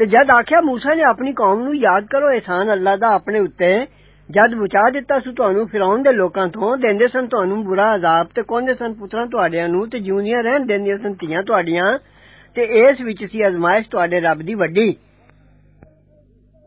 تے جد آکھیا موسی نے اپنی قوم نو یاد کرو احسان اللہ دا اپنے اُتے جد بچا دتا سو تانوں فرعون دے لوکاں تھوں دیندے سن تانوں برا عذاب تے کوہندے سن پتراں تواڈیاں نو تے جیوندیاں رہن دیندیاں سن دھیاں تواڈیاں تے اس وچ سی ازمائش تواڈے رب دی وڈی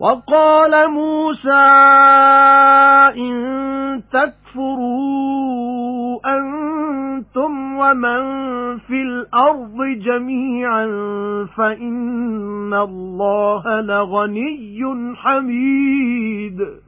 وَقَالَ مُوسَى إِن تَكْفُرُوا أَنتُمْ وَمَن فِي الْأَرْضِ جَمِيعًا فَإِنَّ اللَّهَ لَغَنِيٌّ حَمِيدٌ.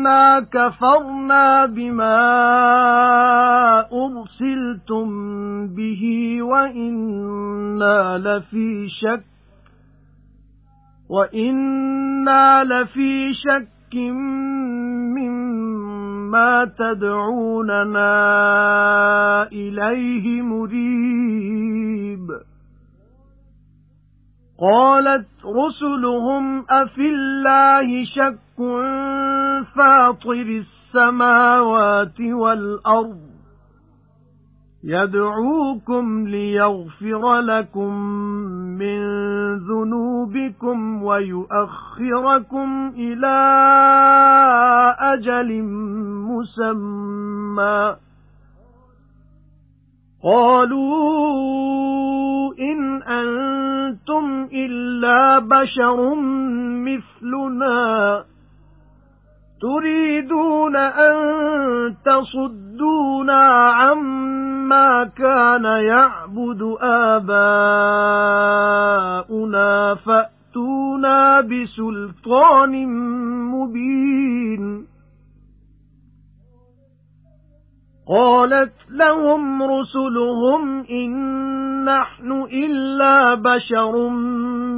إِنَّا كَفَرْنَا بِمَا أُرْسِلْتُم بِهِ وَإِنَّا لَفِي شَكٍّ وَإِنَّا لَفِي شَكٍّ مِّمَّا تَدْعُونَنَا إِلَيْهِ مُرِيبٍ قَالَتْ رُسُلُهُمْ أَفِي اللَّهِ شَكٌّ فَاطِرِ السَّمَاوَاتِ وَالْأَرْضِ يَدْعُوكُمْ لِيَغْفِرَ لَكُم مِّن ذُنُوبِكُمْ وَيُؤَخِّرَكُمْ إِلَى أَجَلٍ مُّسَمًّى. قَالُوا إِنْ أَنتُمْ إِلَّا بَشَرٌ مِثْلُنَا. تُرِيدُونَ أَن تَصُدُّونَا عَمَّا كَانَ يَعْبُدُ آبَاؤُنَا فَأْتُونَا بِسُلْطَانٍ مُبِينٍ. قَالَتْ لَهُمْ رُسُلُهُمْ إِن نَّحْنُ إِلَّا بَشَرٌ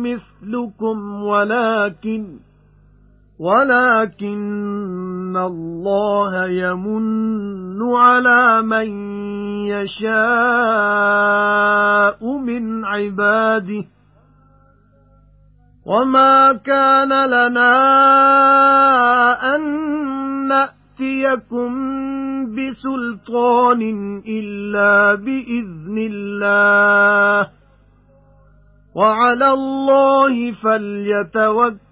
مِثْلُكُمْ وَلَكِنْ وَلَكِنَّ اللَّهَ يَمُنُّ عَلَى مَن يَشَاءُ مِنْ عِبَادِهِ. وَمَا كَانَ لَنَا أَن نَّأْتِيَكُم بِسُلْطَانٍ إِلَّا بِإِذْنِ اللَّهِ. وَعَلَى اللَّهِ فَلْيَتَوَكَّلِ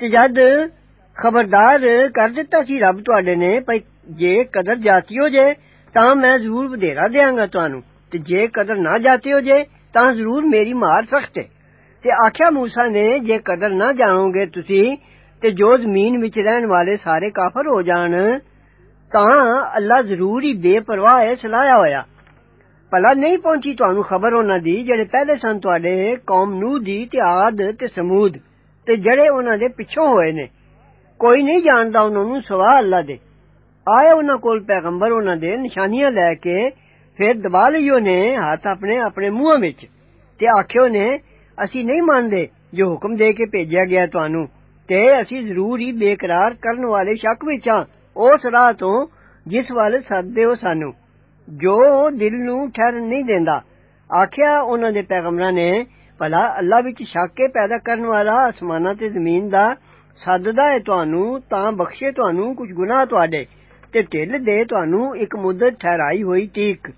ਤੇ ਜਦ ਖਬਰਦਾਰ ਕਰ ਦਿੱਤਾ ਸੀ ਰੱਬ ਤੁਹਾਡੇ ਨੇ ਭਈ ਜੇ ਕਦਰ ਜਾਤੀਓ ਜੇ ਤਾਂ ਮੈਂ ਜ਼ਰੂਰ ਵਧੇਰਾ ਦੇਵਾਂਗਾ ਤੁਹਾਨੂੰ ਤੇ ਜੇ ਕਦਰ ਨਾ ਜਾਤੀਓ ਜੇ ਤਾਂ ਜ਼ਰੂਰ ਮੇਰੀ ਮਾਰ ਸਖਤ ਹੈ ਤੇ ਆਖਿਆ موسی ਨੇ ਜੇ ਕਦਰ ਨਾ ਜਾਣੋਗੇ ਤੁਸੀਂ ਤੇ ਜੋ ਜ਼ਮੀਨ ਵਿੱਚ ਰਹਿਣ ਵਾਲੇ ਸਾਰੇ ਕਾਫਰ ਹੋ ਜਾਣ ਤਾਂ ਅੱਲਾ ਜ਼ਰੂਰ ਹੀ ਬੇਪਰਵਾਹ ਹੈ ਸਲਾਇਆ ਹੋਇਆ ਭਲਾ ਨਹੀਂ ਪਹੁੰਚੀ ਤੁਹਾਨੂੰ ਖਬਰ ਉਹਨਾਂ ਦੀ ਜਿਹੜੇ ਪਹਿਲੇ ਸਨ ਤੁਹਾਡੇ ਕੌਮ ਨੂਹ ਦੀ ਤੇ ਆਦ ਤੇ ਸਮੂਦ ਤੇ ਜਿਹੜੇ ਉਹਨਾਂ ਦੇ ਪਿੱਛੋਂ ਹੋਏ ਨੇ ਕੋਈ ਨਹੀਂ ਜਾਣਦਾ ਉਹਨਾਂ ਨੂੰ ਸਵਾ ਅੱਲਾ ਦੇ ਆਏ ਉਹਨਾਂ ਕੋਲ ਪੈਗੰਬਰ ਉਹਨਾਂ ਦੇ ਨਿਸ਼ਾਨੀਆਂ ਲੈ ਕੇ ਫਿਰ ਦਬਾ ਲਈਓ ਨੇ ਹੱਥ ਆਪਣੇ ਆਪਣੇ ਮੂੰਹਾਂ ਵਿੱਚ ਤੇ ਆਖਿਓ ਨੇ ਅਸੀਂ ਨਹੀਂ ਮੰਨਦੇ ਜੋ ਹੁਕਮ ਦੇ ਕੇ ਭੇਜਿਆ ਗਿਆ ਤੁਹਾਨੂੰ ਤੇ ਅਸੀਂ ਜ਼ਰੂਰ ਹੀ ਬੇਕਰਾਰ ਕਰਨ ਵਾਲੇ ਸ਼ੱਕ ਵਿੱਚ ਹਾਂ ਉਸ ਰਾਹ ਤੋਂ ਜਿਸ ਵੱਲ ਸੱਦਦੇ ਹੋ ਸਾਨੂੰ ਜੋ ਦਿਲ ਨੂੰ ਠਹਿਰ ਨਹੀਂ ਦਿੰਦਾ ਆਖਿਆ ਉਹਨਾਂ ਦੇ ਪੈਗੰਬਰਾਂ ਨੇ ਭਲਾ ਅੱਲਾ ਵਿੱਚ ਸ਼ੱਕ ਪੈਦਾ ਕਰਨ ਵਾਲਾ ਅਸਮਾਨਾਂ ਤੇ ਜ਼ਮੀਨ ਦਾ ਸੱਦਦਾ ਹੈ ਤੁਹਾਨੂੰ ਤਾਂ ਬਖਸ਼ੇ ਤੁਹਾਨੂੰ ਕੁਝ ਗੁਨਾਹ ਤੁਹਾਡੇ ਤੇ ਢਿੱਲ ਦੇ ਤੁਹਾਨੂੰ ਇੱਕ ਮੁੱਦਤ ਠਹਿਰਾਈ ਹੋਈ ਠੀਕ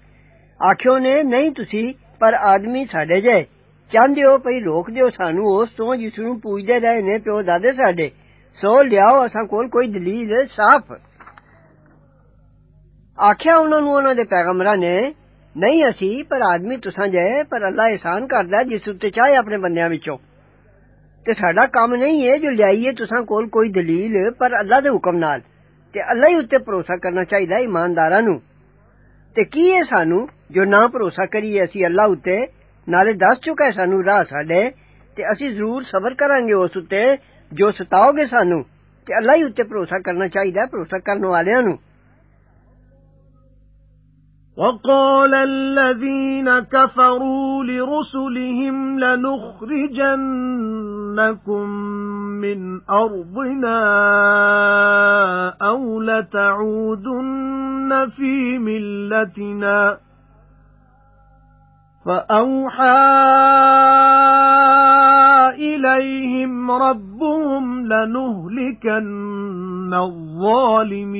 ਆਖਿਓ ਨੇ ਨਹੀਂ ਤੁਸੀਂ ਪਰ ਆਦਮੀ ਸਾਡੇ ਜੇ ਚਾਹੁੰਦੇ ਹੋ ਭਈ ਰੋਕ ਦਿਓ ਸਾਨੂੰ ਉਸ ਤੋਂ ਜਿਸ ਨੂੰ ਪੂਜਦੇ ਰਹੇ ਨੇ ਪਿਓ ਦਾਦੇ ਸਾਡੇ ਸੋ ਲਿਆਓ ਅਸਾਂ ਕੋਲ ਕੋਈ ਦਲੀਲ ਸਾਫ਼ ਆਖਿਆ ਉਹਨਾਂ ਨੂੰ ਉਹਨਾਂ ਦੇ ਪੈਗੰਬਰਾਂ ਨੇ نہیں اسی پر آدمی تساں جائے پر اللہ احسان کردا جس تے چاہے اپنے بندیاں وچوں تے ساڈا کام نہیں ہے جو لائیے تساں کول کوئی دلیل پر اللہ دے حکم نال تے اللہ ہی اتے بھروسہ کرنا چاہیدا ایمانداراں نو تے کی ہے سانو جو نہ بھروسہ کریے اسی اللہ اتے نالے دس چکا ہے سانو راہ ساڈے تے اسی ضرور صبر کران گے اس اتے جو ستاؤ گے سانو تے اللہ ہی اتے بھروسہ کرنا چاہیدا بھروسہ کرن والیاں نو وقال الذين كفروا لرسلهم لنخرجنكم من أرضنا أو لتعودن في ملتنا. فأوحى إليهم ربهم لنهلكن الظالمين.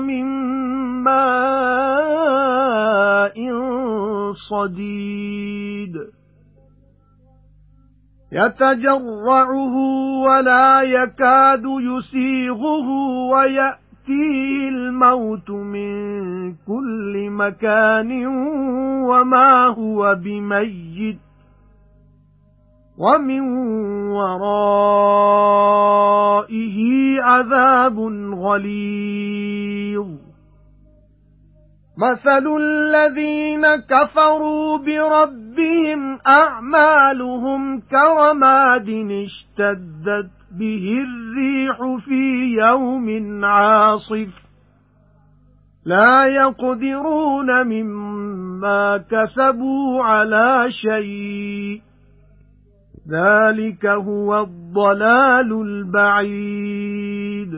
مِنْ مَاءٍ صَدِيدٍ. يَتَجَرَّعُهُ وَلَا يَكَادُ يُسِيغُهُ وَيَأْتِيهِ الْمَوْتُ مِنْ كُلِّ مَكَانٍ وَمَا هُوَ بِمَيِّتٍ وَمِن وَرَائِهِ عَذَابٌ غَلِيظٌ. مَثَلُ الَّذِينَ كَفَرُوا بِرَبِّهِمْ أَعْمَالُهُمْ كَرَمَادٍ اشْتَدَّتْ بِهِ الرِّيحُ فِي يَوْمٍ عَاصِفٍ. لَا يَقْدِرُونَ مِمَّا كَسَبُوا عَلَى شَيْءٍ. ذَلِكَ هُوَ الضَّلَالُ الْبَعِيدُ.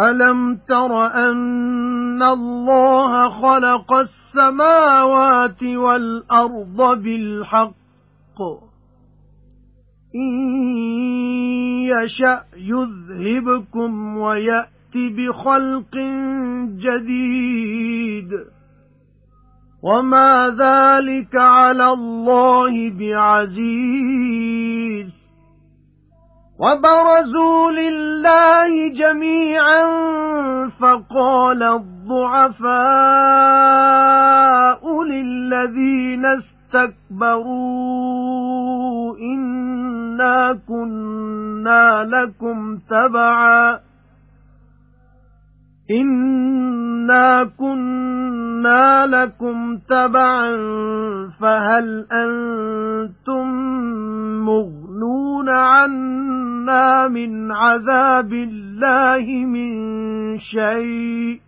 أَلَمْ تَرَ أَنَّ اللَّهَ خَلَقَ السَّمَاوَاتِ وَالْأَرْضَ بِالْحَقِّ؟ إِن يَشَأْ يُذْهِبْكُمْ وَيَأْتِ بِخَلْقٍ جَدِيدٍ. وَمَا ذَلِكَ عَلَى اللَّهِ بِعَزِيزٍ وَبَرَزُوا لِلَّهِ جَمِيعًا فَقَالَ الضُّعَفَاءُ لِلَّذِينَ اسْتَكْبَرُوا إِنَّا كُنَّا لَكُمْ تَبَعًا إِنَّا كُنَّا لَكُمْ تَبَعًا فَهَلْ أَنْتُمْ مُغْنُونَ عَنَّا مِنْ عَذَابِ اللَّهِ مِنْ شَيْءٍ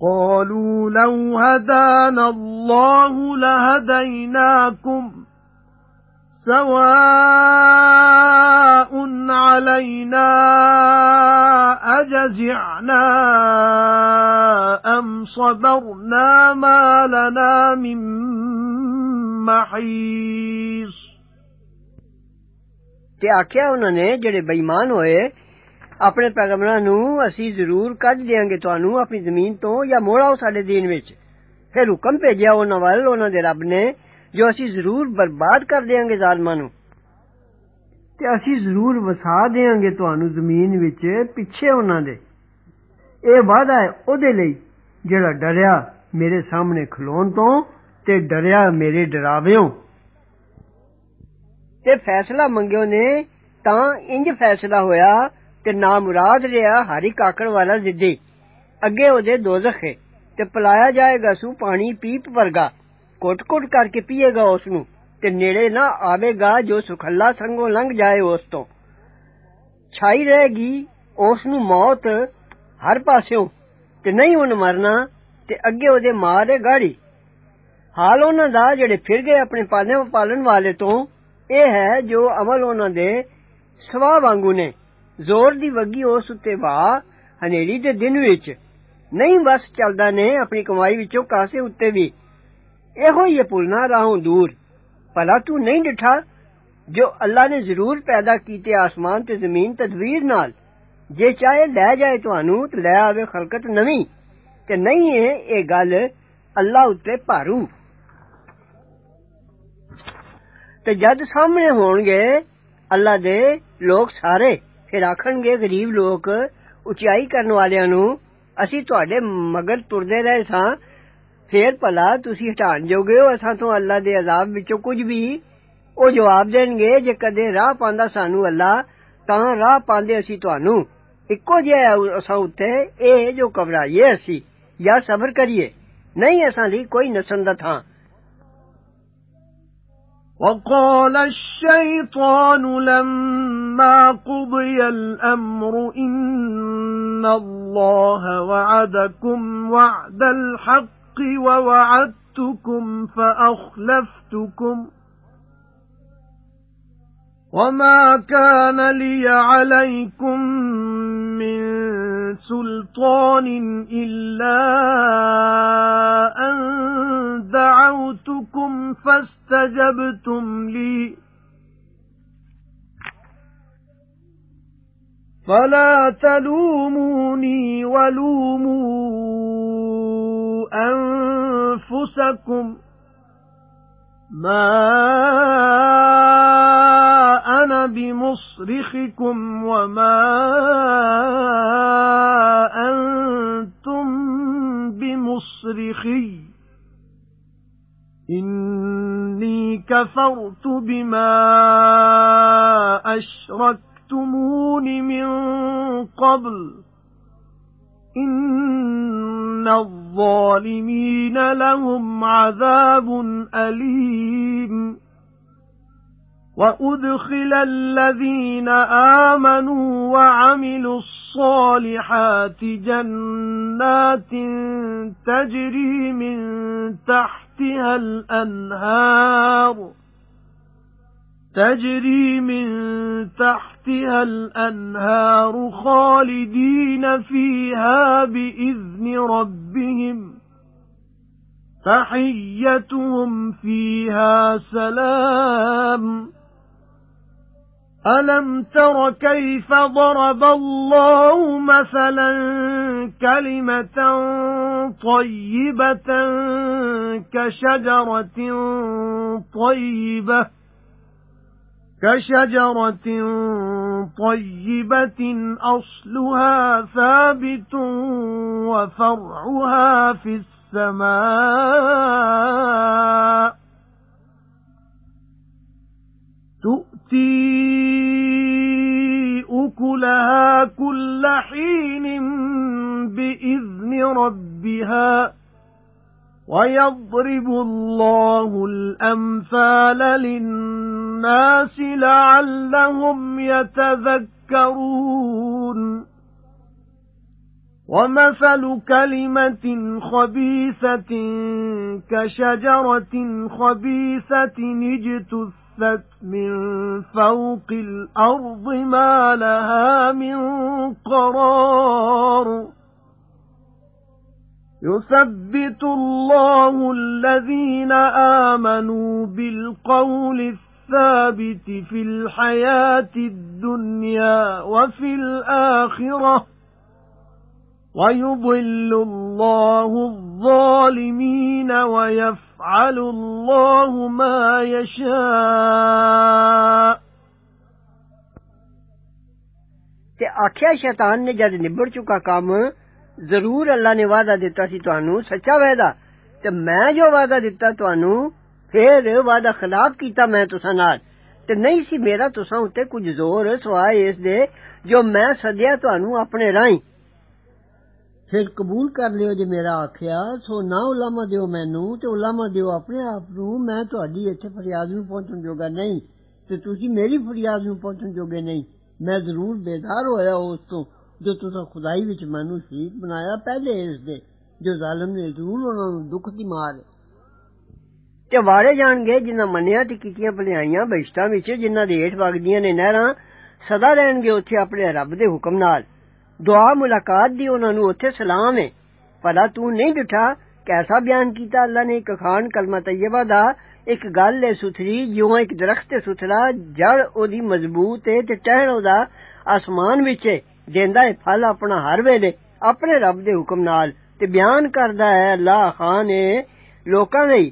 قَالُوا لَوْ هَدَانَا اللَّهُ لَهَدَيْنَاكُمْ سَوَاءٌ عَلَيْنَا أَجَزِعْنَا أَمْ صَبَرْنَا مَا لَنَا مِن مَّحِيصٍ ਤੇ ਆਖਿਆ ਉਹਨਾਂ ਨੇ ਜਿਹੜੇ ਬੇਈਮਾਨ ਹੋਏ ਆਪਣੇ ਪੈਗੰਬਰਾਂ ਨੂੰ ਅਸੀਂ ਜ਼ਰੂਰ ਕੱਢ ਦੇਾਂਗੇ ਤੁਹਾਨੂੰ ਆਪਣੀ ਜ਼ਮੀਨ ਤੋਂ ਜਾਂ ਮੋੜਾਓ ਸਾਡੇ دین ਵਿੱਚ ਫਿਰ ਹੁਕਮ ਭੇਜਿਆ ਉਹਨਾਂ ਵੱਲ ਉਹਨਾਂ ਦੇ ਰੱਬ ਨੇ ਜੋ ਅਸੀਂ ਜ਼ਰੂਰ ਬਰਬਾਦ ਕਰ ਦੇਾਂਗੇ ਜ਼ਾਲਮਾਂ ਨੂੰ। ਤੇ ਅਸੀਂ ਜ਼ਰੂਰ ਵਸਾ ਦੇਾਂਗੇ ਤੁਹਾਨੂੰ ਜ਼ਮੀਨ ਵਿੱਚ ਪਿੱਛੇ ਉਹਨਾਂ ਦੇ। ਇਹ ਵਾਅਦਾ ਹੈ ਉਹਦੇ ਲਈ ਜਿਹੜਾ ਡਰਿਆ ਮੇਰੇ ਸਾਹਮਣੇ ਖਲੋਣ ਤੋਂ ਤੇ ਡਰਿਆ ਮੇਰੇ ਡਰਾਵਿਓ। ਤੇ ਫੈਸਲਾ ਮੰਗਿਓ ਨੇ ਤਾਂ ਇੰਜ ਫੈਸਲਾ ਹੋਇਆ ਤੇ ਨਾ ਮੁਰਾਦ ਰਿਹਾ ਹਰ ਇੱਕ ਆਕੜ ਵਾਲਾ ਜ਼ਿੱਦੀ ਅੱਗੇ ਉਹਦੇ ਦੋਜ਼ਖ ਹੈ ਤੇ ਪਲਾਇਆ ਜਾਏਗਾ ਸੂ ਪਾਣੀ ਪੀਪ ਵਰਗਾ। ਕੋਟ-ਕੋਟ ਕਰਕੇ ਪੀਏਗਾ ਉਸ ਨੂੰ ਤੇ ਨੇੜੇ ਨਾ ਆਵੇਗਾ ਜੋ ਸੁਖੱਲਾ ਸੰਗੋਂ ਲੰਘ ਜਾਏ ਉਸ ਤੋਂ ਛਾਈ ਰਹੇਗੀ ਉਸ ਨੂੰ ਮੌਤ ਹਰ ਪਾਸਿਓਂ ਤੇ ਨਹੀਂ ਉਹਨ ਮਰਨਾ ਤੇ ਅੱਗੇ ਉਹਦੇ ਮਾਂ ਦੇ ਗਾੜੀ ਹਾਲ ਉਹਨਾਂ ਦਾ ਜਿਹੜੇ ਫਿਰ ਗਏ ਆਪਣੇ ਪਾਲਣ ਪਾਲਣ ਵਾਲੇ ਤੋਂ ਇਹ ਹੈ ਜੋ ਅਮਲ ਉਹਨਾਂ ਦੇ ਸਵਾ ਵਾਂਗੂ ਨੇ ਜ਼ੋਰ ਦੀ ਵਗੀ ਉਸ ਉੱਤੇ ਵਾ ਹਨੇਰੀ ਦੇ ਦਿਨ ਵਿੱਚ ਨਹੀਂ ਬਸ ਚੱਲਦਾ ਨੇ ਆਪਣੀ ਕਮਾਈ ਵਿੱਚੋਂ ਕਾਸੇ ਉੱਤੇ ਵੀ ਇਹੋ ਹੀ ਭੁੱਲਣਾ ਰਾਹੋਂ ਦੂਰ ਭਲਾ ਤੂੰ ਨਹੀਂ ਡਿਠਾ ਜੋ ਅੱਲਾ ਨੇ ਜ਼ਰੂਰ ਪੈਦਾ ਕੀਤੇ ਆਸਮਾਨ ਤੇ ਜ਼ਮੀਨ ਤਦਵੀਰ ਨਾਲ ਜੇ ਚਾਹੇ ਲੈ ਜਾਏ ਤੁਹਾਨੂੰ ਤੇ ਲੈ ਆਵੇ ਖਲਕਤ ਨਵੀਂ ਤੇ ਨਹੀਂ ਹੈ ਇਹ ਗੱਲ ਅੱਲਾ ਉੱਤੇ ਭਾਰੂ ਤੇ ਜਦ ਸਾਹਮਣੇ ਹੋਣਗੇ ਅੱਲਾ ਦੇ ਲੋਕ ਸਾਰੇ ਫਿਰ ਆਖਣਗੇ ਗਰੀਬ ਲੋਕ ਉਚਾਈ ਕਰਨ ਵਾਲਿਆਂ ਨੂੰ ਅਸੀਂ ਤੁਹਾਡੇ ਮਗਰ ਤੁਰਦੇ ਰਹੇ ਸਾਂ ਫੇਰ ਭਲਾ ਤੁਸੀਂ ਹਟਾਣ ਜੋਗੇ ਹੋ ਅਸਾਂ ਤੋਂ ਅੱਲਾ ਦੇ ਅਜ਼ਾਬ ਵਿੱਚੋਂ ਕੁਝ ਵੀ ਉਹ ਜਵਾਬ ਦੇਣਗੇ ਜੇ ਕਦੇ ਰਾਹ ਪਾਉਂਦਾ ਸਾਨੂੰ ਅੱਲਾ ਤਾਂ ਰਾਹ ਪਾਉਂਦੇ ਅਸੀਂ ਤੁਹਾਨੂੰ ਇੱਕੋ ਜਿਹਾ ਅਸਾਂ ਉੱਤੇ ਇਹ ਜੋ ਕਬਰਾ ਇਹ ਅਸੀਂ یا ਸਬਰ کریے نہیں ਅਸਾਂ ਲਈ کوئی نسن دا وقال الشيطان لما قضي الامر ان الله وعدكم وعد الحق وَوَعَدتُّكُمْ فَأَخْلَفْتُكُمْ وَمَا كَانَ لِيَ عَلَيْكُمْ مِنْ سُلْطَانٍ إِلَّا أَنْ دَعَوْتُكُمْ فَاسْتَجَبْتُمْ لِي فَلَا تَلُومُونِي وَلُومُوا أَنفُسَكُمْ مَا أَنَا بِمُصْرِخِكُمْ وَمَا أَنْتُمْ بِمُصْرِخِيَّ إِنِّي كَفَرْتُ بِمَا أَشْرَكْتُمُونِ مِنْ قَبْلُ إِنَّ الظَّالِمِينَ لَهُمْ عَذَابٌ أَلِيمٌ وَأُدْخِلَ الَّذِينَ آمَنُوا وَعَمِلُوا الصَّالِحَاتِ جَنَّاتٍ تَجْرِي مِن تَحْتِهَا الْأَنْهَارُ تَجْرِي مِن تَحْتِهَا الْأَنْهَارُ خَالِدِينَ فِيهَا بِإِذْنِ رَبِّهِمْ. تَحِيَّتُهُمْ فِيهَا سَلَامٌ. أَلَمْ تَرَ كَيْفَ ضَرَبَ اللَّهُ مَثَلًا كَلِمَةً طَيِّبَةً كَشَجَرَةٍ طَيِّبَةٍ كَشَجَرَةٍ طَيِّبَةٍ أَصْلُهَا ثَابِتٌ وَفَرْعُهَا فِي السَّمَاءِ. تُؤْتِي أُكُلَهَا كُلَّ حِينٍ بِإِذْنِ رَبِّهَا وَيَضْرِبُ اللَّهُ الْأَمْثَالَ لِلنَّاسِ لَعَلَّهُمْ يَتَذَكَّرُونَ. وَمَثَلُ كَلِمَةٍ خَبِيثَةٍ كَشَجَرَةٍ خَبِيثَةٍ اجْتُثَّتْ مِنْ فَوْقِ الْأَرْضِ مَا لَهَا مِنْ قَرَارٍ. يُثَبِّتُ اللَّهُ الَّذِينَ آمَنُوا بِالْقَوْلِ الثابت في الحياة الدنيا وفي الآخرة. ويضل الله الظالمين ويفعل الله ما يشاء. تے آکھیا شیطان نے جد نبڑ چکا کام ضرور اللہ نے وعدہ دیتا سی تانوں سچا وعدہ تے میں جو وعدہ دیتا تانوں پھر وعدہ خلاف کیتا میں تساں نال۔ تے نہیں سی میرا تساں اُتے کچھ زور سوائے اس دے جو میں سدیا تانوں اپنے راہیں پھر قبول کر لیو جے میرا آکھیا، سو نہ الاہما دیو مینوں، تے الاہما دیو اپنے آپ نوں میں تہاڈی ایتھے فریاد نوں پہنچن جوگا نہیں، تے تسی میری فریاد نوں پہنچن جوگے نہیں۔ میں ضرور بیزار ہویا اس تو جو تسا خدائی وچ مینوں شریک بنایا پہلے اس دے، جو ظالم نے ضرور انہاں نوں دکھ دی مار۔ ਤੇ ਵਾਰੇ ਜਾਣਗੇ ਜਿਨ੍ਹਾਂ ਮੰਨਿਆ ਤੇ ਕੀਤੀਆਂ ਭਲਾਈਆਂ ਬਹਿਸ਼ਤਾਂ ਵਿੱਚ ਜਿਨ੍ਹਾਂ ਦੇ ਹੇਠ ਵਗਦੀਆਂ ਨੇ ਨਹਿਰਾਂ ਸਦਾ ਰਹਿਣਗੇ ਉੱਥੇ ਆਪਣੇ ਰੱਬ ਦੇ ਹੁਕਮ ਨਾਲ ਦੁਆ ਮੁਲਾਕਾਤ ਦੀ ਉਹਨਾਂ ਨੂੰ ਉੱਥੇ ਸਲਾਮ ਹੈ ਭਲਾ ਤੂੰ ਨਹੀਂ ਡਿਠਾ ਕੈਸਾ ਬਿਆਨ ਕੀਤਾ ਅੱਲਾ ਨੇ ਇੱਕ ਖਾਨ ਕਲਮਾ ਤੈਯਬਾ ਦਾ ਇੱਕ ਗੱਲ ਹੈ ਸੁਥਰੀ ਜਿਉਂ ਇੱਕ ਦਰਖਤ ਹੈ ਸੁਥਰਾ ਜੜ ਉਹਦੀ ਮਜ਼ਬੂਤ ਹੈ ਤੇ ਟਹਿਣ ਉਹਦਾ ਆਸਮਾਨ ਵਿੱਚ ਹੈ ਦਿੰਦਾ ਹੈ ਫਲ ਆਪਣਾ ਹਰ ਵੇਲੇ ਆਪਣੇ ਰੱਬ ਦੇ ਹੁਕਮ ਨਾਲ ਤੇ ਬਿਆਨ ਕਰਦਾ ਹੈ ਅੱਲਾ ਖਾਨ ਹੈ ਲੋਕਾਂ ਲਈ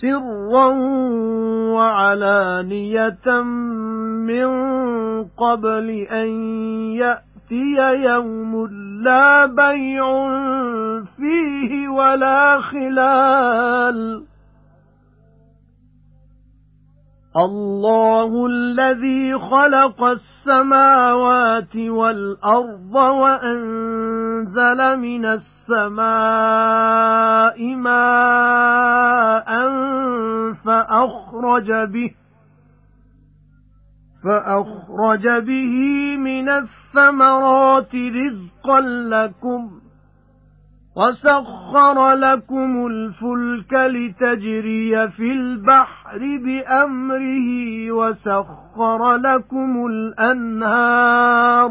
سِرًّا وَعَلَانِيَةً مِنْ قَبْلِ أَنْ يَأْتِيَ يَوْمٌ لَا بَيْعٌ فِيهِ وَلَا خِلَالٌ. اللَّهُ الَّذِي خَلَقَ السَّمَاوَاتِ وَالْأَرْضَ وَأَنزَلَ مِنَ السَّمَاءِ مَاءً فَأَخْرَجَ بِهِ فَأَخْرَجَ بِهِ مِنَ الثَّمَرَاتِ رِزْقًا لَكُمْ وَسَخَّرَ لَكُمُ الْفُلْكَ لِتَجْرِيَ فِي الْبَحْرِ بِأَمْرِهِ وَسَخَّرَ لَكُمُ الْأَنْهَارَ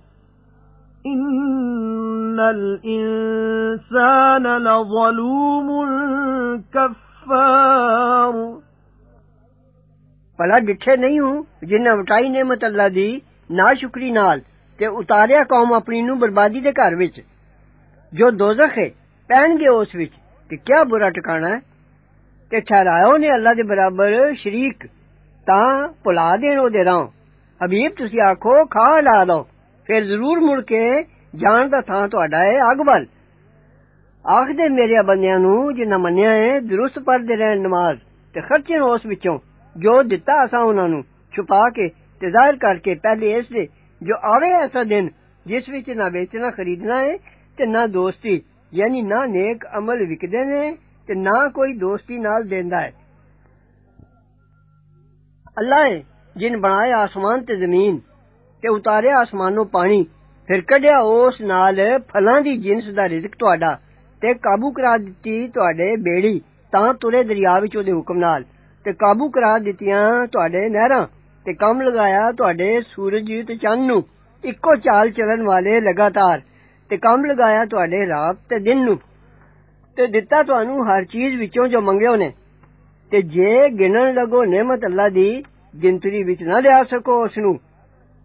إِنَّ الْإِنسَانَ لَظَلُومٌ كَفَّارٌ ਭਲਾ ਡਿੱਠੇ ਨਹੀਂ ਹੂੰ ਜਿਨ੍ਹਾਂ ਵਟਾਈ ਨੇਮਤ ਅੱਲਾ ਦੀ ਨਾ ਸ਼ੁਕਰੀ ਨਾਲ ਤੇ ਉਤਾਰਿਆ ਕੌਮ ਆਪਣੀ ਨੂੰ ਬਰਬਾਦੀ ਦੇ ਘਰ ਵਿੱਚ ਜੋ ਦੋਜ਼ਖ ਹੈ ਪੈਣਗੇ ਉਸ ਵਿੱਚ ਤੇ ਕਿਆ ਬੁਰਾ ਟਿਕਾਣਾ ਹੈ ਤੇ ਠਹਿਰਾਇਓ ਨੇ ਅੱਲਾ ਦੇ ਬਰਾਬਰ ਸ਼ਰੀਕ ਤਾਂ ਭੁਲਾ ਦੇਣ ਉਹਦੇ ਰਾਹ ਹਬੀਬ ਤੁਸੀਂ ਆਖੋ ਖਾ ਲਾ ਲਓ ਫਿਰ ਜ਼ਰੂਰ ਮੁੜ ਕੇ ਜਾਣ ਦਾ ਥਾਂ ਤੁਹਾਡਾ ਹੈ ਅੱਗ ਵੱਲ ਆਖਦੇ ਮੇਰੇ ਬੰਦਿਆਂ ਨੂੰ ਜਿਨ੍ਹਾਂ ਮੰਨਿਆ ਹੈ ਦਰੁਸਤ ਪੜਦੇ ਰਹਿਣ ਨਮਾਜ਼ ਤੇ ਖਰਚੇ ਉਸ ਵਿੱਚੋਂ ਜੋ ਦਿੱਤਾ ਅਸਾਂ ਉਹਨਾਂ ਨੂੰ ਛੁਪਾ ਕੇ ਤੇ ਜ਼ਾਹਿਰ ਕਰਕੇ ਪਹਿਲੇ ਇਸ ਦੇ ਜੋ ਆਵੇ ਐਸਾ ਦਿਨ ਜਿਸ ਵਿੱਚ ਨਾ ਵੇਚਣਾ ਖਰੀਦਣਾ ਹੈ ਤੇ ਨਾ ਦੋਸਤੀ ਯਾਨੀ ਨਾ ਨੇਕ ਅਮਲ ਵਿਕਦੇ ਨੇ ਤੇ ਨਾ ਕੋਈ ਦੋਸਤੀ ਨਾਲ ਦਿੰਦਾ ਹੈ ਅੱਲਾ ਹੈ ਜਿਨ ਬਣਾਇਆ ਆਸਮਾਨ ਤੇ ਜ਼ਮੀਨ ਤੇ ਉਤਾਰਿਆ ਆਸਮਾਨੋਂ ਪਾਣੀ ਫਿਰ ਕੱਢਿਆ ਉਸ ਨਾਲ ਫਲਾਂ ਦੀ ਜਿੰਸ ਦਾ ਰਿਜ਼ਕ ਤੁਹਾਡਾ ਤੇ ਕਾਬੂ ਕਰਾ ਦਿੱਤੀ ਤੁਹਾਡੇ ਬੇੜੀ ਤਾਂ ਤੁਰੇ ਦਰਿਆ ਵਿੱਚ ਉਹਦੇ ਹੁਕਮ ਨਾਲ ਤੇ ਕਾਬੂ ਕਰਾ ਦਿੱਤੀਆਂ ਤੁਹਾਡੇ ਨਹਿਰਾਂ ਤੇ ਕੰਮ ਲਗਾਇਆ ਤੁਹਾਡੇ ਸੂਰਜ ਤੇ ਚੰਨ ਨੂੰ ਇੱਕੋ ਚਾਲ ਚੱਲਣ ਵਾਲੇ ਲਗਾਤਾਰ ਤੇ ਕੰਮ ਲਗਾਇਆ ਤੁਹਾਡੇ ਰਾਤ ਤੇ ਦਿਨ ਨੂੰ ਤੇ ਦਿੱਤਾ ਤੁਹਾਨੂੰ ਹਰ ਚੀਜ਼ ਵਿੱਚੋਂ ਜੋ ਮੰਗਿਓ ਨੇ ਤੇ ਜੇ ਗਿਣਨ ਲੱਗੋ ਨਿਮਤ ਅੱਲਾ ਦੀ ਗਿਣਤੀ ਵਿੱਚ ਨਾ ਲਿਆ ਸਕੋ ਉਸ ਨੂੰ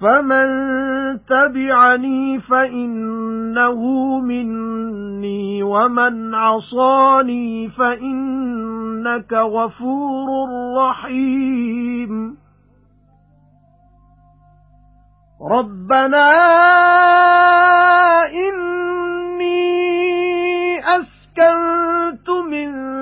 فَمَن تَبِعَنِي فَإِنَّهُ مِنِّي وَمَن عَصَانِي فَإِنَّكَ غَفُورٌ رَّحِيمٌ. رَبَّنَا أَسْكَنْتُ مِنْ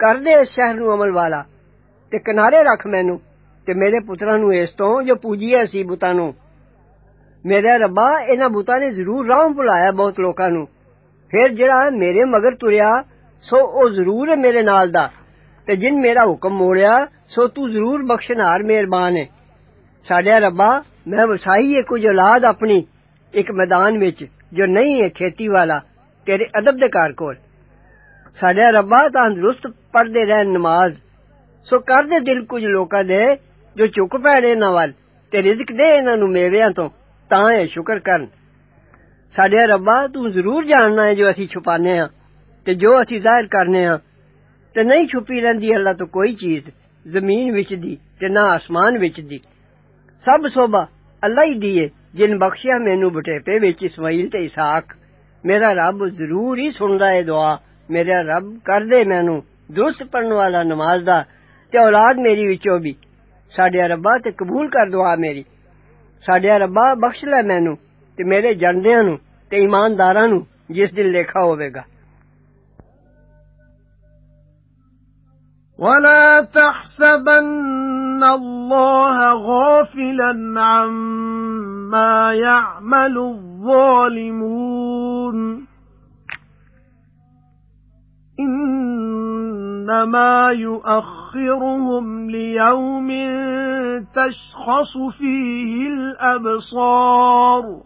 ਕਰ ਦੇ ਇਸ ਸ਼ਹਿਰ ਨੂੰ ਅਮਲ ਵਾਲਾ ਤੇ ਕਿਨਾਰੇ ਰੱਖ ਮੈਨੂੰ ਤੇ ਮੇਰੇ ਪੁੱਤਰਾਂ ਨੂੰ ਇਸ ਤੋਂ ਜੋ ਪੂਜੀਏ ਸੀ ਬੁੱਤਾਂ ਨੂੰ ਮੇਰੇ ਰੱਬਾ ਇਹਨਾਂ ਬੁੱਤਾਂ ਨੇ ਜ਼ਰੂਰ ਰਾਹ ਭੁਲਾਇਆ ਬਹੁਤ ਲੋਕਾਂ ਨੂੰ ਫਿਰ ਜਿਹੜਾ ਮੇਰੇ ਮਗਰ ਤੁਰਿਆ ਸੋ ਉਹ ਜ਼ਰੂਰ ਹੈ ਮੇਰੇ ਨਾਲ ਦਾ ਤੇ ਜਿਨ ਮੇਰਾ ਹੁਕਮ ਮੋੜਿਆ ਸੋ ਤੂੰ ਜ਼ਰੂਰ ਬਖਸ਼ਨਾਰ ਮਿਹਰਬਾਨ ਹੈ ਸਾਡੇ ਰੱਬਾ ਮੈਂ ਵਸਾਈ ਹੈ ਕੁਝ ਔਲਾਦ ਆਪਣੀ ਇੱਕ ਮੈਦਾਨ ਵਿੱਚ ਜੋ ਨਹੀਂ ਹੈ ਖੇਤੀ ਵਾਲਾ ਤੇਰੇ ਅਦਬ ਦੇ ساڈیا ربا تاں درست پڑھتے رہن نماز۔ سو کر دے دل کچھ لوکاں دے جو چک پیڑے انہاں وال تے رزق دے انہاں نو میویاں تو تاں اے شکر کرن۔ ساڈیا ربا تو ضرور جاننا ہے جو اسی چھپانے ہاں تے جو اسی ظاہر کرنے ہاں۔ تے نہیں چھپی رہندی اللہ تو کوئی چیز زمین وچ دی تے نہ آسمان وچ دی۔ سب سوبھا اللہ ہی دیے جن بخشیا مینو بڈھیپے وچ اسماعیل تے اسحاق۔ میرا رب ضرور ہی سندا ہے دعا۔ میرے رب کر دے مینوں درست پڑھن والا نماز دا تے اولاد میری وچوں بھی ساڈیا ربا تے قبول کر دعا میری ساڈیا ربا بخش لے مینوں تے میرے جندیاں نو تے ایمانداراں نو جس دن لیکھا ہوے گا ولا تحسبن الله غافلا عما يعمل الظالمون إِنَّمَا يُؤَخِّرُهُمْ لِيَوْمٍ تَشْخَصُ فِيهِ الْأَبْصَارُ.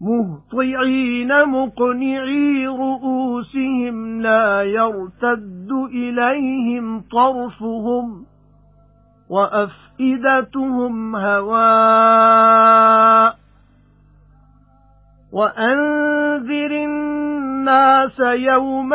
مُهْطِعِينَ مُقْنِعِي رُؤُوسِهِمْ لَا يَرْتَدُّ إِلَيْهِمْ طَرْفُهُمْ وَأَفْئِدَتُهُمْ هَوَاءٌ. وَأَنذِرِ النَّاسَ يَوْمَ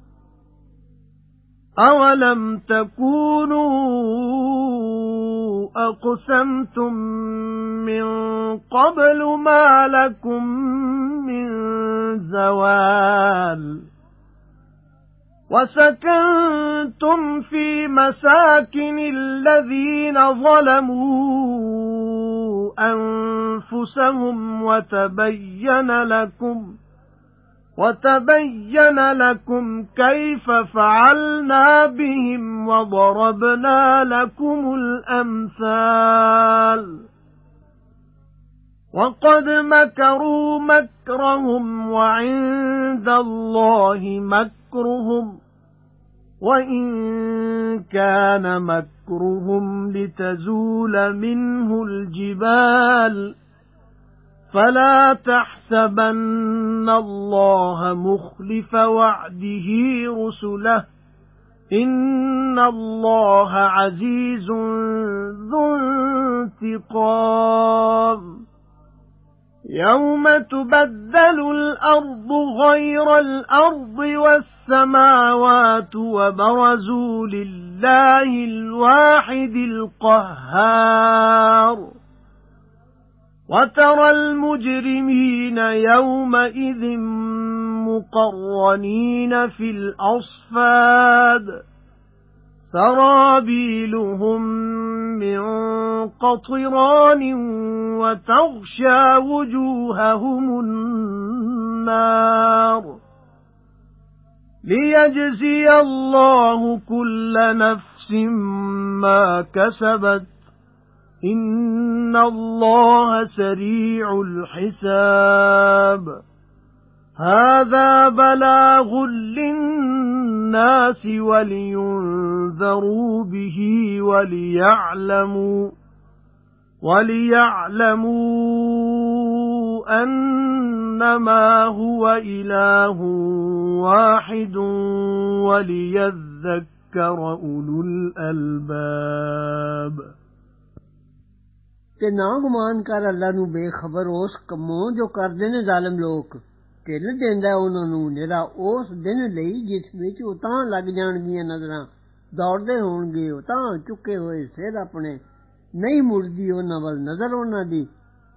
أَوَلَمْ تَكُونُوا أَقْسَمْتُمْ مِنْ قَبْلُ مَا لَكُمْ مِنْ زَوَالٍ وَسَكَنْتُمْ فِي مَسَاكِنِ الَّذِينَ ظَلَمُوا أَنفُسَهُمْ وَتَبَيَّنَ لَكُمْ وَتَبَيَّنَ لَكُمْ كَيْفَ فَعَلْنَا بِهِمْ وَضَرَبْنَا لَكُمُ الْأَمْثَالَ. وَقَدْ مَكَرُوا مَكْرَهُمْ وَعِندَ اللَّهِ مَكْرُهُمْ وَإِن كَانَ مَكْرُهُمْ لِتَزُولَ مِنْهُ الْجِبَالُ. فَلَا تَحْسَبَنَّ اللَّهَ مُخْلِفَ وَعْدِهِ رُسُلَهُ. إِنَّ اللَّهَ عَزِيزٌ ذُو انتِقَامٍ. يَوْمَ تُبَدَّلُ الْأَرْضُ غَيْرَ الْأَرْضِ وَالسَّمَاوَاتُ وَبَرَزُوا لِلَّهِ الْوَاحِدِ الْقَهَّارِ. وَتَرَى الْمُجْرِمِينَ يَوْمَئِذٍ مُقَرَّنِينَ فِي الْأَصْفَادِ. سَرَابِيلُهُم مِّن قَطِرَانٍ وَتَغْشَى وُجُوهَهُمُ النَّارُ. لِيَجْزِيَ اللَّهُ كُلَّ نَفْسٍ مَا كَسَبَتْ إِنَّ اللَّهَ سَرِيعُ الْحِسَابِ هَذَا بَلَاغٌ لِلنَّاسِ وَلِيُنذَرُوا بِهِ وَلِيَعْلَمُوا وَلِيَعْلَمُوا أَنَّمَا هُوَ إِلَٰهٌ وَاحِدٌ وَلِيَذَّكَّرَ أُولُو الْأَلْبَابِ ਤੇ ਨਾ ਗੁਮਾਨ ਕਰ ਅੱਲਾ ਨੂੰ ਬੇਖਬਰ, ਉਸ ਕੰਮੋਂ ਜੋ ਕਰਦੇ ਨੇ ਜ਼ਾਲਮ ਲੋਕ ਢਿੱਲ ਦਿੰਦਾ ਉਹਨਾਂ ਨੂੰ ਨਿਹਰਾ ਉਸ ਦਿਨ ਲਈ ਜਿਸ ਵਿੱਚ ਉਹ ਤਾਂ ਲੱਗ ਜਾਣਗੀਆਂ ਨਜ਼ਰਾਂ, ਦੌੜਦੇ ਹੋਣਗੇ, ਉਹ ਤਾਂ ਚੁੱਕੇ ਹੋਏ ਸਿਰ ਆਪਣੇ, ਨਹੀਂ ਮੁੜਦੀ ਉਹਨਾਂ ਵੱਲ ਨਜ਼ਰ ਉਹਨਾਂ ਦੀ,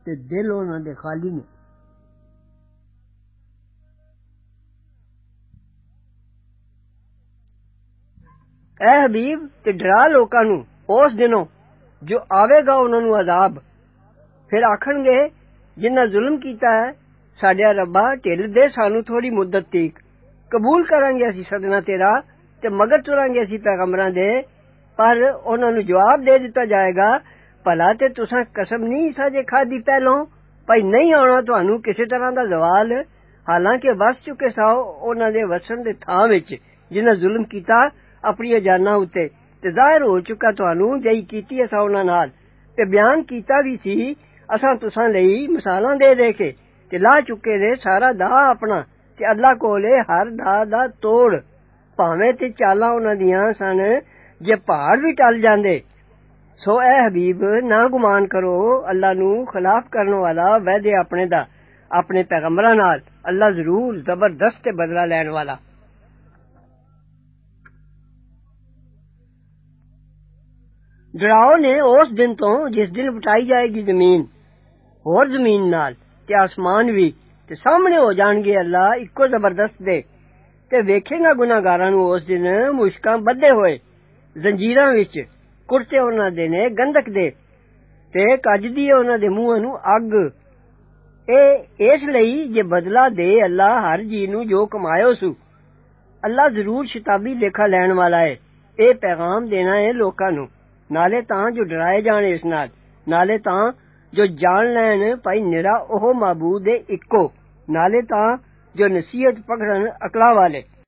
ਤੇ ਦਿਲ ਉਹਨਾਂ ਦੇ ਖਾਲੀ ਨੇ। ਐ ਹਬੀਬ, ਤੇ ਡਰਾ ਲੋਕਾਂ ਨੂੰ, ਉਸ ਦਿਨੋਂ ਜੋ ਆਵੇਗਾ ਉਹਨਾਂ ਨੂੰ ਅਜ਼ਾਬ ਫਿਰ ਆਖਣਗੇ ਜਿਨ੍ਹਾਂ ਜ਼ੁਲਮ ਕੀਤਾ ਹੈ ਸਾਡਿਆ ਰੱਬਾ ਢਿੱਲ ਦੇ ਸਾਨੂੰ ਥੋੜੀ ਮੁੱਦਤ ਤੀਕ ਕਬੂਲ ਕਰਾਂਗੇ ਅਸੀਂ ਸਦਨਾ ਤੇਰਾ ਤੇ ਮਗਰ ਤੁਰਾਂਗੇ ਅਸੀਂ ਪੈਗੰਬਰਾਂ ਦੇ ਪਰ ਉਹਨਾਂ ਨੂੰ ਜਵਾਬ ਦੇ ਦਿੱਤਾ ਜਾਏਗਾ ਭਲਾ ਤੇ ਤੁਸੀਂ ਕਸਮ ਨਹੀਂ ਸਾਜੇ ਖਾਦੀ ਪਹਿਲੋਂ ਭਈ ਨਹੀਂ ਆਉਣਾ ਤੁਹਾਨੂੰ ਕਿਸੇ ਤਰ੍ਹਾਂ ਦਾ ਜ਼ਵਾਲ ਹਾਲਾਂਕਿ ਵਸ ਚੁੱਕੇ ਸਾਓ ਉਹਨਾਂ ਦੇ ਵਸਣ ਦੇ ਥਾਂ ਵਿੱਚ ਜਿਨ੍ਹਾਂ ਜ਼ੁਲਮ ਕੀਤਾ ਆਪਣੀਆਂ ਜਾਨਾਂ ਉੱਤੇ ਤੇ ਜ਼ਾਹਿਰ ਹੋ ਚੁੱਕਾ ਤੁਹਾਨੂੰ ਜਈ ਕੀਤੀ ਅਸਾਂ ਉਹਨਾਂ ਨਾਲ ਤੇ ਬਿਆਨ ਕੀਤਾ ਵੀ ਸੀ ਅਸਾਂ ਤੁਸਾਂ ਲਈ ਮਿਸਾਲਾਂ ਦੇ ਦੇ ਕੇ ਤੇ ਲਾ ਚੁੱਕੇ ਨੇ ਸਾਰਾ ਦਾ ਆਪਣਾ ਤੇ ਅੱਲਾ ਕੋਲੇ ਹਰ ਦਾ ਦਾ ਤੋੜ ਭਾਵੇਂ ਤੇ ਚਾਲਾਂ ਉਹਨਾਂ ਦੀਆਂ ਸਨ ਜੇ ਪਹਾੜ ਵੀ ਟਲ ਜਾਂਦੇ ਸੋ ਐ ਹਬੀਬ ਨਾ ਗੁਮਾਨ ਕਰੋ ਅੱਲਾ ਨੂੰ ਖਿਲਾਫ ਕਰਨ ਵਾਲਾ ਵੈਦੇ ਆਪਣੇ ਦਾ ਆਪਣੇ ਪੈਗੰਬਰਾਂ ਨਾਲ ਅੱਲਾ ਜ਼ਰੂਰ ਜ਼ਬਰਦਸਤ ਬਦਲਾ ਲੈਣ ਵਾਲਾ ਡਰਾਓ ਨੇ ਉਸ ਦਿਨ ਤੋਂ ਜਿਸ ਦਿਨ ਵਟਾਈ ਜਾਏਗੀ ਜ਼ਮੀਨ ਹੋਰ ਜ਼ਮੀਨ ਨਾਲ ਤੇ ਆਸਮਾਨ ਵੀ ਤੇ ਸਾਹਮਣੇ ਹੋ ਜਾਣਗੇ ਅੱਲਾ ਇੱਕੋ ਜ਼ਬਰਦਸਤ ਦੇ ਤੇ ਵੇਖੇਗਾ ਗੁਨਾਹਗਾਰਾਂ ਨੂੰ ਉਸ ਦਿਨ ਮੁਸ਼ਕਾਂ ਬੱਧੇ ਹੋਏ ਜ਼ੰਜੀਰਾਂ ਵਿੱਚ ਕੁਰਤੇ ਉਹਨਾਂ ਦੇ ਨੇ ਗੰਧਕ ਦੇ ਤੇ ਕੱਜਦੀ ਹੈ ਉਹਨਾਂ ਦੇ ਮੂੰਹਾਂ ਨੂੰ ਅੱਗ ਇਹ ਇਸ ਲਈ ਜੇ ਬਦਲਾ ਦੇ ਅੱਲਾ ਹਰ ਜੀ ਨੂੰ ਜੋ ਕਮਾਇਓ ਸੁ ਅੱਲਾ ਜ਼ਰੂਰ ਸ਼ਿਤਾਬੀ ਲੇਖਾ ਲੈਣ ਵਾਲਾ ਹੈ ਇਹ ਪੈਗਾਮ ਦੇਣਾ ਹੈ ਲੋਕਾਂ ਨੂੰ ਨਾਲੇ ਤਾਂ ਜੋ ਡਰਾਏ ਜਾਣ ਇਸ ਨਾਲ ਨਾਲੇ ਤਾਂ ਜੋ ਜਾਣ ਲੈਣ ਭਾਈ ਨਿਰਾ ਉਹ ਮਾਬੂਦ ਹੈ ਇੱਕੋ ਨਾਲੇ ਤਾਂ ਜੋ ਨਸੀਹਤ ਪਕੜਨ ਅਕਲਾ ਵਾਲੇ